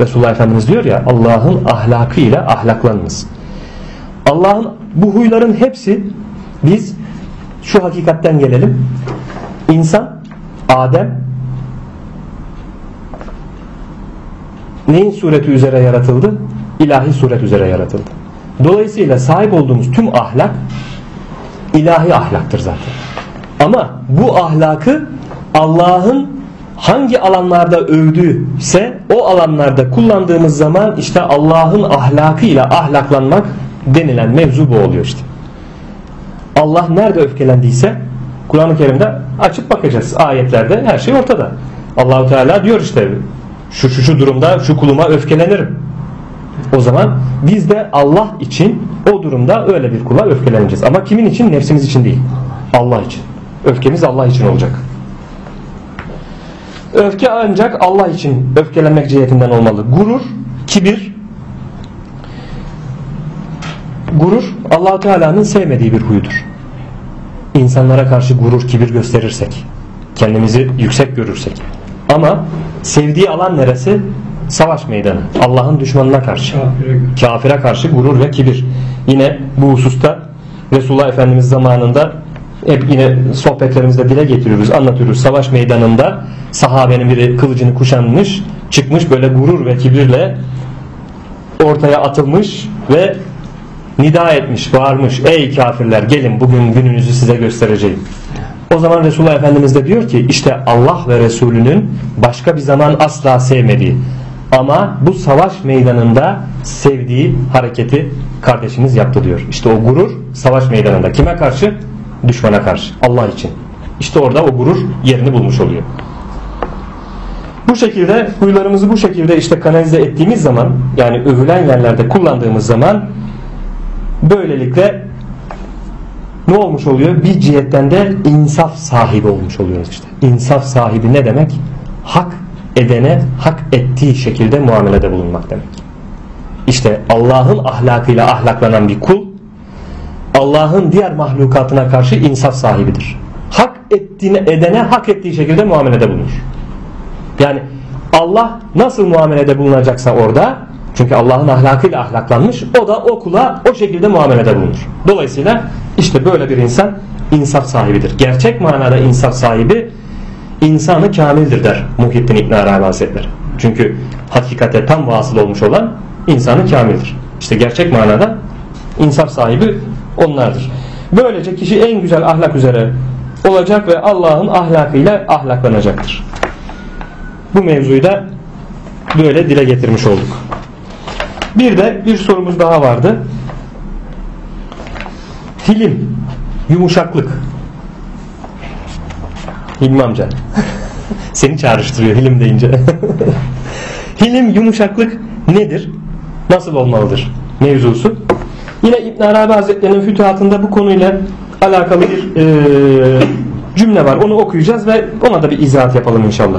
Resulullah Efendimiz diyor ya Allah'ın ahlakıyla ahlaklanınız. Allah'ın bu huyların hepsi biz şu hakikatten gelelim. İnsan Adem neyin sureti üzere yaratıldı? İlahi suret üzere yaratıldı. Dolayısıyla sahip olduğumuz tüm ahlak ilahi ahlaktır zaten. Ama bu ahlakı Allah'ın hangi alanlarda övdüyse o alanlarda kullandığımız zaman işte Allah'ın ahlakıyla ahlaklanmak denilen mevzu bu oluyor işte. Allah nerede öfkelendiyse Kur'an-ı Kerim'de açıp bakacağız. Ayetlerde her şey ortada. Allahu Teala diyor işte şu şu şu durumda şu kuluma öfkelenirim. O zaman biz de Allah için o durumda öyle bir kula öfkeleneceğiz. Ama kimin için? Nefsimiz için değil. Allah için. Öfkemiz Allah için olacak. Öfke ancak Allah için öfkelenmek cihetinden olmalı. Gurur, kibir, gurur allah Teala'nın sevmediği bir huyudur. İnsanlara karşı gurur, kibir gösterirsek, kendimizi yüksek görürsek. Ama sevdiği alan neresi? Savaş meydanı. Allah'ın düşmanına karşı. Kafire karşı gurur ve kibir. Yine bu hususta Resulullah Efendimiz zamanında hep yine sohbetlerimizde dile getiriyoruz, anlatıyoruz. Savaş meydanında sahabenin biri kılıcını kuşanmış, çıkmış böyle gurur ve kibirle ortaya atılmış ve nida etmiş, bağırmış. Ey kafirler gelin bugün gününüzü size göstereceğim. O zaman Resulullah Efendimiz de diyor ki işte Allah ve Resulünün başka bir zaman asla sevmediği ama bu savaş meydanında sevdiği hareketi kardeşimiz yaptı diyor. İşte o gurur savaş meydanında. Kime karşı? Düşmana karşı. Allah için. İşte orada o gurur yerini bulmuş oluyor. Bu şekilde huylarımızı bu şekilde işte kanalize ettiğimiz zaman yani övülen yerlerde kullandığımız zaman böylelikle ne olmuş oluyor? Bir cihetten de insaf sahibi olmuş oluyoruz işte. İnsaf sahibi ne demek? Hak edene hak ettiği şekilde muamelede bulunmak demek. İşte Allah'ın ahlakıyla ahlaklanan bir kul Allah'ın diğer mahlukatına karşı insaf sahibidir. Hak ettiğine edene hak ettiği şekilde muamelede bulunur. Yani Allah nasıl muamelede bulunacaksa orada çünkü Allah'ın ahlakıyla ahlaklanmış o da o kula o şekilde muamelede bulunur. Dolayısıyla işte böyle bir insan insaf sahibidir. Gerçek manada insaf sahibi insanı kamildir der Muhittin İbn Arabi Hazretleri. Çünkü hakikate tam vasıl olmuş olan insanı kamildir. İşte gerçek manada insaf sahibi onlardır. Böylece kişi en güzel ahlak üzere olacak ve Allah'ın ahlakıyla ahlaklanacaktır. Bu mevzuyu da böyle dile getirmiş olduk. Bir de bir sorumuz daha vardı. Hilim, yumuşaklık. Hilmi amca. Seni çağrıştırıyor hilim deyince. hilim, yumuşaklık nedir? Nasıl olmalıdır? Mevzusu. Yine İbn Arabi Hazretleri'nin fütuhatında bu konuyla alakalı bir e, cümle var. Onu okuyacağız ve ona da bir izahat yapalım inşallah.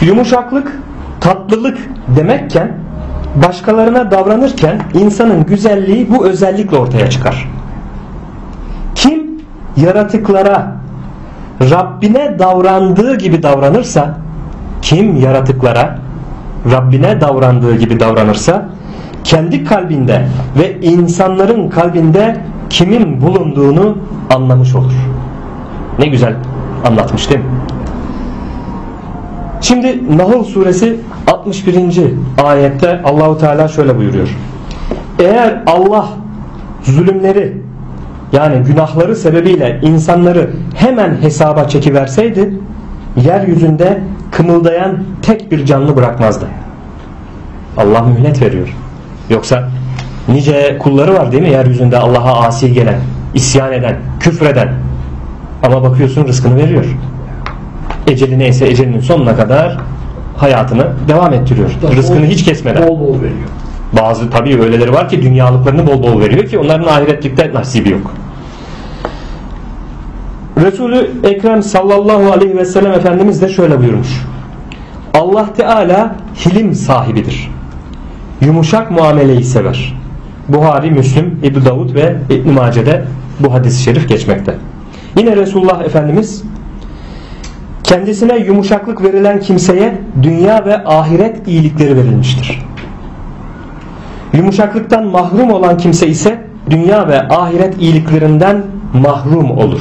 Yumuşaklık, tatlılık demekken başkalarına davranırken insanın güzelliği bu özellikle ortaya çıkar. Kim yaratıklara Rabbine davrandığı gibi davranırsa kim yaratıklara Rabbine davrandığı gibi davranırsa kendi kalbinde ve insanların kalbinde kimin bulunduğunu anlamış olur. Ne güzel anlatmış değil mi? Şimdi Nahl suresi 61. ayette Allahu Teala şöyle buyuruyor. Eğer Allah zulümleri yani günahları sebebiyle insanları hemen hesaba çekiverseydi yeryüzünde kımıldayan tek bir canlı bırakmazdı. Allah mühlet veriyor. Yoksa nice kulları var değil mi yeryüzünde Allah'a asi gelen, isyan eden, küfreden ama bakıyorsun rızkını veriyor. Eceli neyse ecelinin sonuna kadar hayatını devam ettiriyor. Rızkını hiç kesmeden. Bol bol veriyor. Bazı tabii öyleleri var ki dünyalıklarını bol bol veriyor ki onların ahiretlikte nasibi yok. Resulü Ekrem sallallahu aleyhi ve sellem Efendimiz de şöyle buyurmuş. Allah Teala hilim sahibidir. Yumuşak muameleyi sever. Buhari, Müslim, Ebu Davud ve İbn Mace'de bu hadis-i şerif geçmekte. Yine Resulullah Efendimiz kendisine yumuşaklık verilen kimseye dünya ve ahiret iyilikleri verilmiştir. Yumuşaklıktan mahrum olan kimse ise dünya ve ahiret iyiliklerinden mahrum olur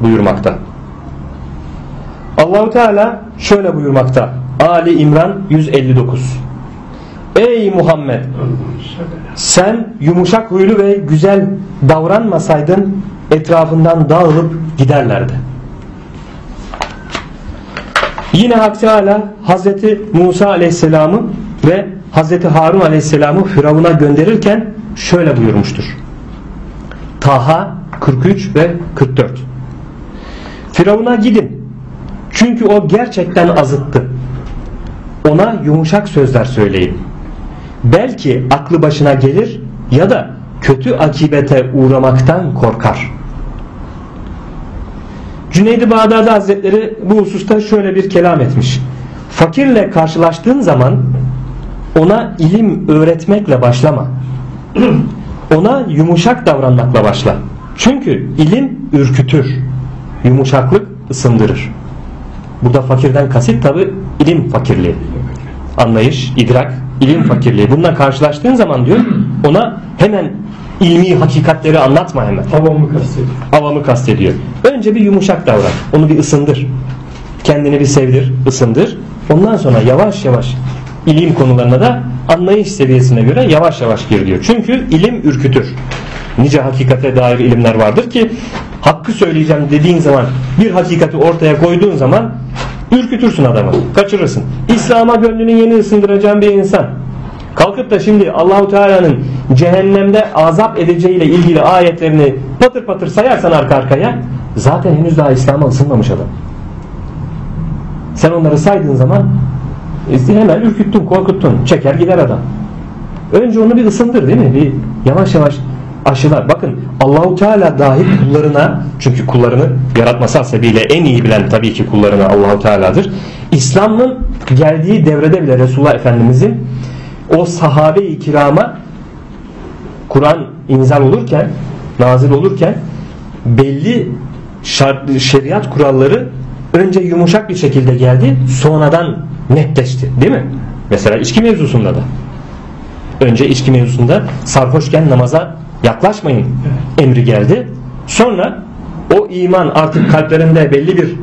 buyurmakta. Allahu Teala şöyle buyurmakta. Ali İmran 159. Ey Muhammed sen yumuşak huylu ve güzel davranmasaydın etrafından dağılıp giderlerdi. Yine Hak Teala Hazreti Musa Aleyhisselam'ı ve Hazreti Harun Aleyhisselam'ı Firavun'a gönderirken şöyle buyurmuştur. Taha 43 ve 44 Firavun'a gidin. Çünkü o gerçekten azıttı. Ona yumuşak sözler söyleyin. Belki aklı başına gelir ya da kötü akibete uğramaktan korkar. Cüneyd-i Bağdadi Hazretleri bu hususta şöyle bir kelam etmiş. Fakirle karşılaştığın zaman ona ilim öğretmekle başlama. Ona yumuşak davranmakla başla. Çünkü ilim ürkütür. Yumuşaklık ısındırır. Burada fakirden kasıt tabi ilim fakirliği. Anlayış, idrak, ilim fakirliği. Bununla karşılaştığın zaman diyor ona hemen ilmi hakikatleri anlatma hemen. Avamı kastediyor. Avamı kastediyor. Önce bir yumuşak davran. Onu bir ısındır. Kendini bir sevdir, ısındır. Ondan sonra yavaş yavaş ilim konularına da anlayış seviyesine göre yavaş yavaş gir diyor. Çünkü ilim ürkütür. Nice hakikate dair ilimler vardır ki hakkı söyleyeceğim dediğin zaman bir hakikati ortaya koyduğun zaman ürkütürsün adamı. Kaçırırsın. İslam'a gönlünü yeni ısındıracağın bir insan. Kalkıp da şimdi Allahu Teala'nın cehennemde azap edeceğiyle ilgili ayetlerini patır patır sayarsan arka arkaya zaten henüz daha İslam'a ısınmamış adam. Sen onları saydığın zaman işte hemen ürküttün, korkuttun. Çeker gider adam. Önce onu bir ısındır değil mi? Bir yavaş yavaş aşılar. Bakın Allahu Teala dahi kullarına çünkü kullarını yaratması hasebiyle en iyi bilen tabii ki kullarına Allahu Teala'dır. İslam'ın geldiği devrede bile Resulullah Efendimizin o sahabe-i kirama Kur'an inzal olurken nazil olurken belli şart, şeriat kuralları önce yumuşak bir şekilde geldi sonradan netleşti değil mi? Mesela içki mevzusunda da önce içki mevzusunda sarhoşken namaza yaklaşmayın emri geldi. Sonra o iman artık kalplerinde belli bir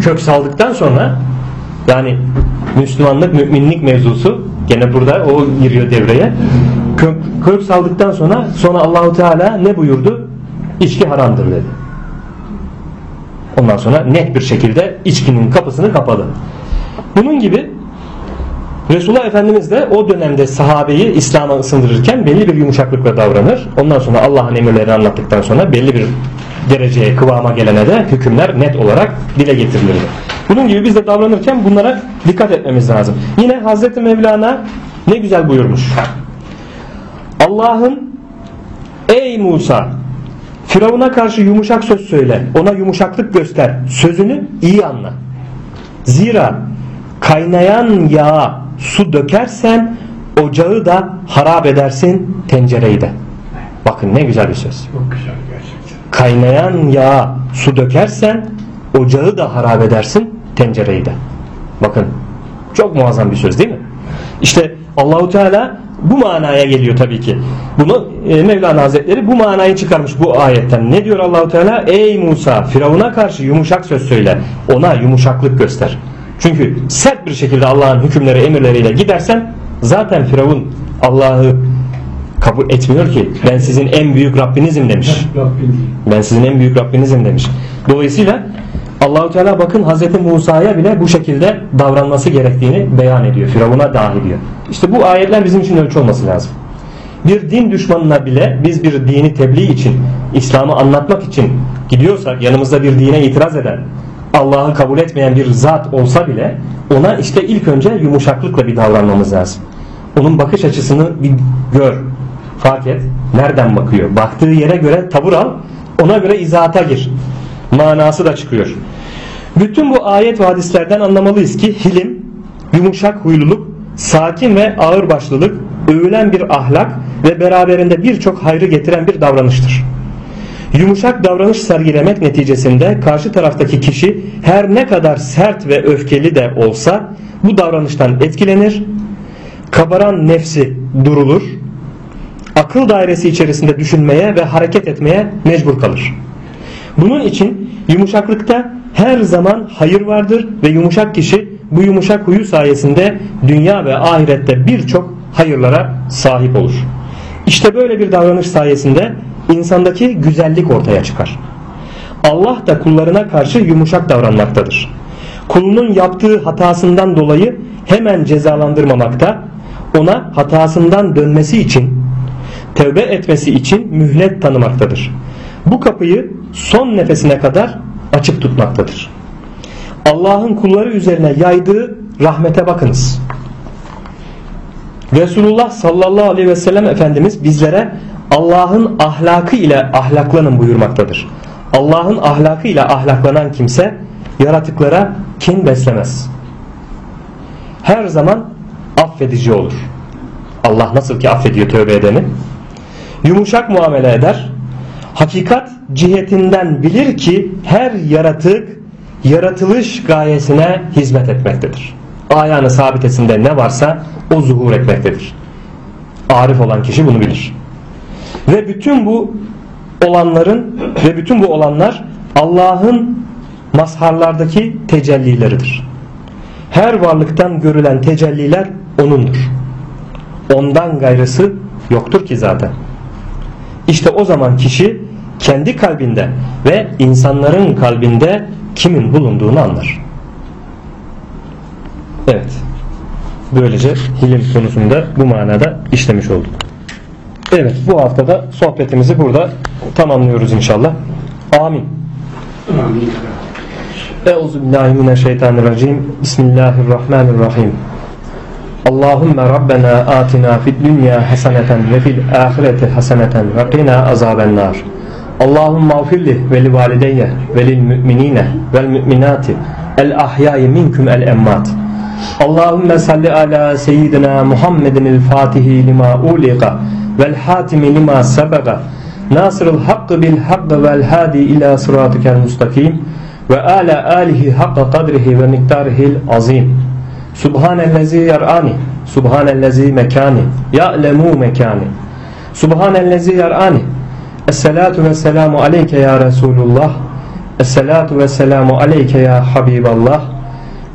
kök saldıktan sonra yani Müslümanlık, müminlik mevzusu gene burada o giriyor devreye. Kök, kök saldıktan sonra sonra Allahu Teala ne buyurdu? İçki haramdır dedi. Ondan sonra net bir şekilde içkinin kapısını kapadı. Bunun gibi Resulullah Efendimiz de o dönemde sahabeyi İslam'a ısındırırken belli bir yumuşaklıkla davranır. Ondan sonra Allah'ın emirlerini anlattıktan sonra belli bir dereceye, kıvama gelene de hükümler net olarak dile getirilirdi. Bunun gibi biz de davranırken bunlara dikkat etmemiz lazım. Yine Hazreti Mevlana ne güzel buyurmuş. Allah'ın ey Musa Firavun'a karşı yumuşak söz söyle. Ona yumuşaklık göster. Sözünü iyi anla. Zira kaynayan yağa su dökersen ocağı da harap edersin tencereyi de. Bakın ne güzel bir söz. Çok güzel gerçekten. Kaynayan yağa su dökersen ocağı da harap edersin tencereyi de. Bakın çok muazzam bir söz değil mi? İşte Allahu Teala bu manaya geliyor tabii ki. Bunu e, Mevlana Hazretleri bu manayı çıkarmış bu ayetten. Ne diyor Allahu Teala? Ey Musa Firavun'a karşı yumuşak söz söyle. Ona yumuşaklık göster. Çünkü sert bir şekilde Allah'ın hükümleri emirleriyle gidersen zaten Firavun Allah'ı kabul etmiyor ki. Ben sizin en büyük Rabbinizim demiş. Ben sizin en büyük Rabbinizim demiş. Dolayısıyla Allahu Teala bakın Hazreti Musa'ya bile bu şekilde davranması gerektiğini beyan ediyor. Firavun'a dahi diyor. İşte bu ayetler bizim için ölçü olması lazım. Bir din düşmanına bile biz bir dini tebliğ için, İslam'ı anlatmak için gidiyorsak yanımızda bir dine itiraz eden, Allah'ı kabul etmeyen bir zat olsa bile ona işte ilk önce yumuşaklıkla bir davranmamız lazım. Onun bakış açısını bir gör, fark et. Nereden bakıyor? Baktığı yere göre tavır al, ona göre izahata gir. Manası da çıkıyor. Bütün bu ayet ve hadislerden anlamalıyız ki hilim, yumuşak huyluluk, sakin ve ağırbaşlılık, övülen bir ahlak ve beraberinde birçok hayrı getiren bir davranıştır. Yumuşak davranış sergilemek neticesinde karşı taraftaki kişi her ne kadar sert ve öfkeli de olsa bu davranıştan etkilenir, kabaran nefsi durulur, akıl dairesi içerisinde düşünmeye ve hareket etmeye mecbur kalır. Bunun için yumuşaklıkta her zaman hayır vardır ve yumuşak kişi bu yumuşak huyu sayesinde dünya ve ahirette birçok hayırlara sahip olur. İşte böyle bir davranış sayesinde insandaki güzellik ortaya çıkar. Allah da kullarına karşı yumuşak davranmaktadır. Kulunun yaptığı hatasından dolayı hemen cezalandırmamakta, ona hatasından dönmesi için, tevbe etmesi için mühlet tanımaktadır. Bu kapıyı son nefesine kadar açık tutmaktadır. Allah'ın kulları üzerine yaydığı rahmete bakınız. Resulullah sallallahu aleyhi ve sellem Efendimiz bizlere Allah'ın ahlakı ile ahlaklanın buyurmaktadır. Allah'ın ahlakı ile ahlaklanan kimse yaratıklara kin beslemez. Her zaman affedici olur. Allah nasıl ki affediyor tövbe edeni. Yumuşak muamele eder. Hakikat cihetinden bilir ki her yaratık yaratılış gayesine hizmet etmektedir. Ayağını sabitesinde ne varsa o zuhur etmektedir. Arif olan kişi bunu bilir. Ve bütün bu olanların ve bütün bu olanlar Allah'ın mazharlardaki tecellileridir. Her varlıktan görülen tecelliler O'nundur. Ondan gayrısı yoktur ki zaten. İşte o zaman kişi kendi kalbinde ve insanların kalbinde kimin bulunduğunu anlar. Evet. Böylece hilim konusunda bu manada işlemiş olduk. Evet bu haftada sohbetimizi burada tamamlıyoruz inşallah. Amin. Euzubillahimineşşeytanirracim. Bismillahirrahmanirrahim. Allahümme Rabbena atina fid dünya haseneten ve fil ahireti haseneten ve qina azabennar. Allahümme afirli ve li valideyye ve lil müminine vel müminati el ahyai minkum el emmat. Allahümme salli ala seyyidina Muhammedin el fatihi lima uliqa vel hatimi lima sebega nasırıl hakkı bil hakkı vel hadi ila sıratikel mustakim ve ala alihi hakka kadrihi ve miktarihil azim. Subhanellezi yar'ani subhanellezi mekani ya'lemu mekani. Subhanellezi yar'ani esselatu ve selamu aleyke ya Resulullah esselatu ve selamu aleyke ya Habiballah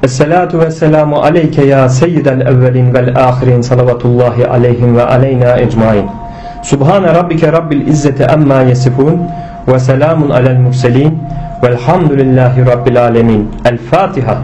Esselatu ve selamu aleyke ya seyyidel evvelin vel ahirin salavatullahi aleyhim ve aleyna ecmain. Subhane rabbike rabbil izzeti amma yesifun ve selamun alel murselin velhamdülillahi rabbil alemin. El Fatiha.